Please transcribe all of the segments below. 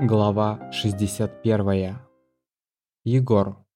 Глава 61. Егор.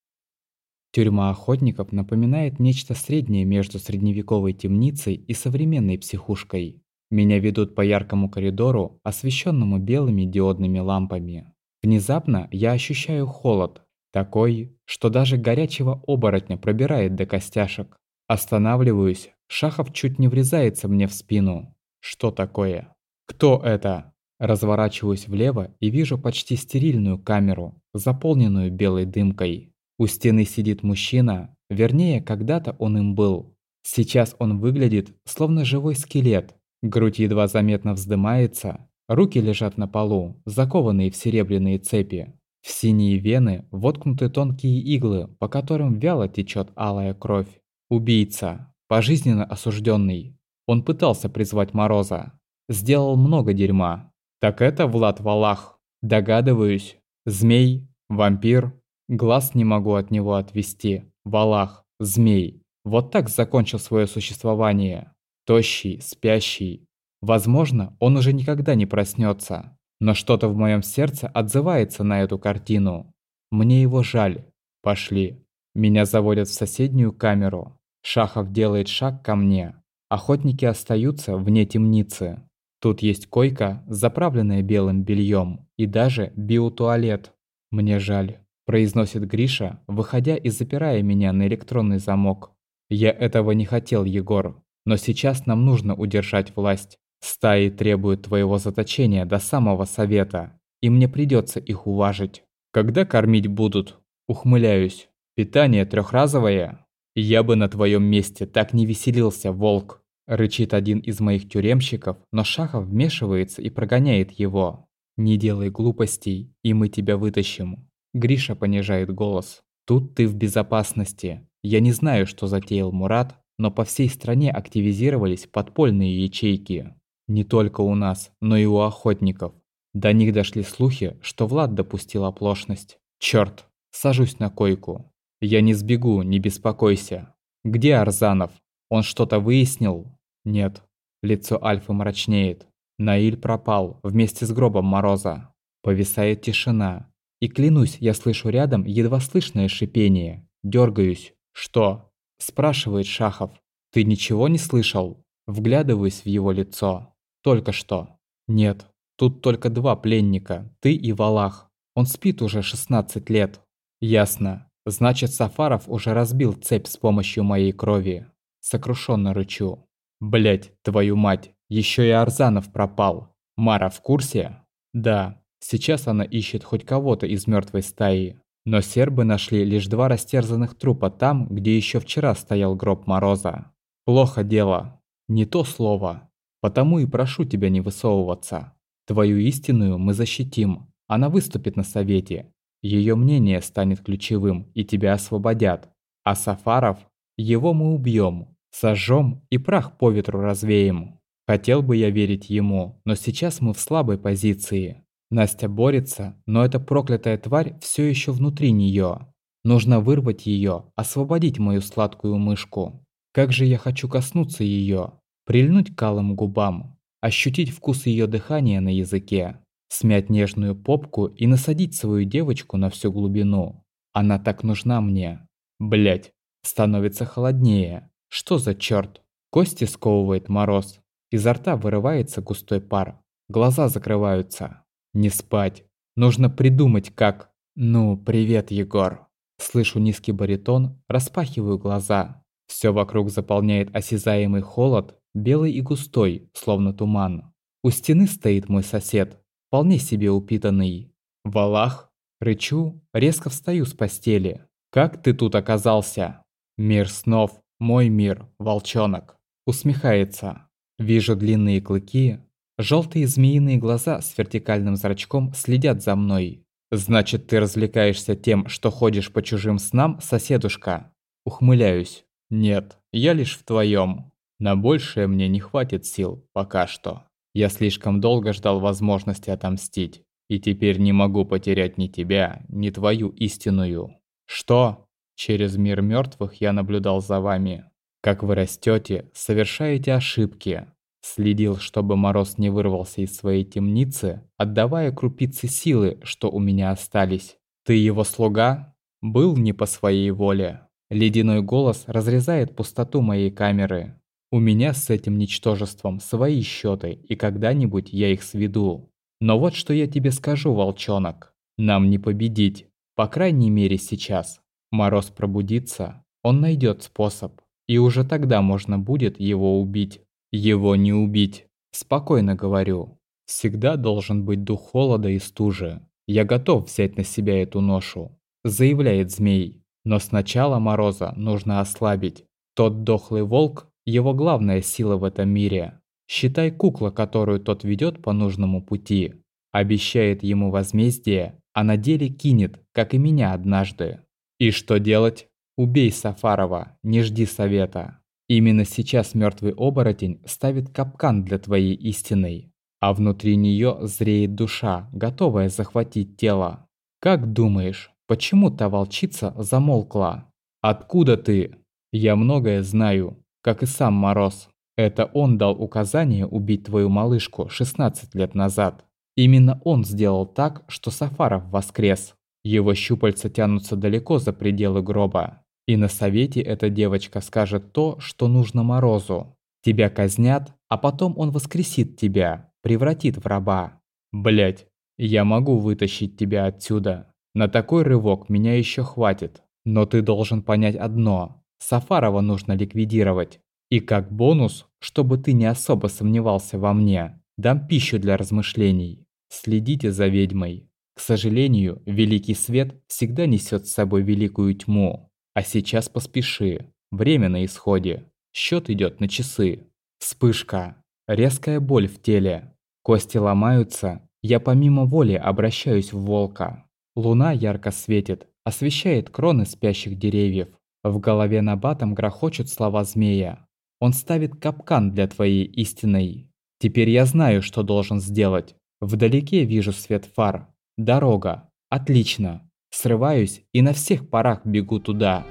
Тюрьма охотников напоминает нечто среднее между средневековой темницей и современной психушкой. Меня ведут по яркому коридору, освещенному белыми диодными лампами. Внезапно я ощущаю холод, такой, что даже горячего оборотня пробирает до костяшек. Останавливаюсь, Шахов чуть не врезается мне в спину. Что такое? Кто это? Разворачиваюсь влево и вижу почти стерильную камеру, заполненную белой дымкой. У стены сидит мужчина, вернее, когда-то он им был. Сейчас он выглядит, словно живой скелет. Грудь едва заметно вздымается, руки лежат на полу, закованные в серебряные цепи. В синие вены воткнуты тонкие иглы, по которым вяло течет алая кровь. Убийца, пожизненно осужденный. Он пытался призвать Мороза. Сделал много дерьма, так это Влад Валах. Догадываюсь. Змей, вампир. Глаз не могу от него отвести. Валах, змей. Вот так закончил свое существование. Тощий, спящий. Возможно, он уже никогда не проснется. Но что-то в моем сердце отзывается на эту картину. Мне его жаль. Пошли. Меня заводят в соседнюю камеру. Шахов делает шаг ко мне. Охотники остаются вне темницы. Тут есть койка, заправленная белым бельем, и даже биотуалет. Мне жаль, произносит Гриша, выходя и запирая меня на электронный замок. Я этого не хотел, Егор, но сейчас нам нужно удержать власть. Стаи требуют твоего заточения до самого совета, и мне придется их уважить. Когда кормить будут? Ухмыляюсь. Питание трехразовое? Я бы на твоем месте так не веселился, волк. Рычит один из моих тюремщиков, но Шахов вмешивается и прогоняет его. «Не делай глупостей, и мы тебя вытащим». Гриша понижает голос. «Тут ты в безопасности. Я не знаю, что затеял Мурат, но по всей стране активизировались подпольные ячейки. Не только у нас, но и у охотников. До них дошли слухи, что Влад допустил оплошность. Чёрт, сажусь на койку. Я не сбегу, не беспокойся. Где Арзанов? Он что-то выяснил? Нет. Лицо Альфы мрачнеет. Наиль пропал вместе с гробом Мороза. Повисает тишина. И клянусь, я слышу рядом едва слышное шипение. Дергаюсь. «Что?» – спрашивает Шахов. «Ты ничего не слышал?» Вглядываюсь в его лицо. «Только что». «Нет, тут только два пленника, ты и Валах. Он спит уже 16 лет». «Ясно. Значит, Сафаров уже разбил цепь с помощью моей крови. Сокрушенно рычу. Блять, твою мать, еще и Арзанов пропал. Мара в курсе? Да, сейчас она ищет хоть кого-то из мертвой стаи. Но сербы нашли лишь два растерзанных трупа там, где еще вчера стоял гроб Мороза. Плохо дело. Не то слово. Потому и прошу тебя не высовываться. Твою истинную мы защитим. Она выступит на совете. Ее мнение станет ключевым, и тебя освободят. А Сафаров, его мы убьем, Сожжем и прах по ветру развеем. Хотел бы я верить ему, но сейчас мы в слабой позиции. Настя борется, но эта проклятая тварь все еще внутри нее. Нужно вырвать ее, освободить мою сладкую мышку. Как же я хочу коснуться ее, прильнуть к губам, ощутить вкус ее дыхания на языке, смять нежную попку и насадить свою девочку на всю глубину. Она так нужна мне. Блять, становится холоднее. Что за черт? Кости сковывает мороз. Изо рта вырывается густой пар. Глаза закрываются. Не спать. Нужно придумать как. Ну, привет, Егор. Слышу низкий баритон, распахиваю глаза. Все вокруг заполняет осязаемый холод, белый и густой, словно туман. У стены стоит мой сосед, вполне себе упитанный. Валах, рычу, резко встаю с постели. Как ты тут оказался? Мир снов, мой мир, волчонок. Усмехается. Вижу длинные клыки. Желтые змеиные глаза с вертикальным зрачком следят за мной. Значит, ты развлекаешься тем, что ходишь по чужим снам, соседушка? Ухмыляюсь. Нет, я лишь в твоем. На большее мне не хватит сил, пока что. Я слишком долго ждал возможности отомстить. И теперь не могу потерять ни тебя, ни твою истинную. Что? Через мир мертвых я наблюдал за вами. Как вы растете, совершаете ошибки. Следил, чтобы Мороз не вырвался из своей темницы, отдавая крупицы силы, что у меня остались. «Ты его слуга?» «Был не по своей воле». Ледяной голос разрезает пустоту моей камеры. У меня с этим ничтожеством свои счеты, и когда-нибудь я их сведу. Но вот что я тебе скажу, волчонок. Нам не победить. По крайней мере сейчас. Мороз пробудится, он найдет способ. И уже тогда можно будет его убить. Его не убить. Спокойно говорю. Всегда должен быть дух холода и стужи. Я готов взять на себя эту ношу, заявляет змей. Но сначала Мороза нужно ослабить. Тот дохлый волк – его главная сила в этом мире. Считай кукла, которую тот ведет по нужному пути. Обещает ему возмездие, а на деле кинет, как и меня однажды. И что делать? Убей Сафарова, не жди совета. Именно сейчас мертвый оборотень ставит капкан для твоей истины, а внутри нее зреет душа, готовая захватить тело. Как думаешь, почему та волчица замолкла? Откуда ты? Я многое знаю, как и сам Мороз. Это он дал указание убить твою малышку 16 лет назад. Именно он сделал так, что Сафаров воскрес. Его щупальца тянутся далеко за пределы гроба. И на совете эта девочка скажет то, что нужно Морозу. Тебя казнят, а потом он воскресит тебя, превратит в раба. Блять, я могу вытащить тебя отсюда. На такой рывок меня еще хватит. Но ты должен понять одно. Сафарова нужно ликвидировать. И как бонус, чтобы ты не особо сомневался во мне, дам пищу для размышлений. Следите за ведьмой. К сожалению, великий свет всегда несет с собой великую тьму. А сейчас поспеши. Время на исходе. Счет идет на часы. Вспышка. Резкая боль в теле. Кости ломаются. Я помимо воли обращаюсь в волка. Луна ярко светит, освещает кроны спящих деревьев. В голове набатом грохочут слова змея. Он ставит капкан для твоей истинной. Теперь я знаю, что должен сделать. Вдалеке вижу свет фар. Дорога. Отлично. Срываюсь и на всех парах бегу туда.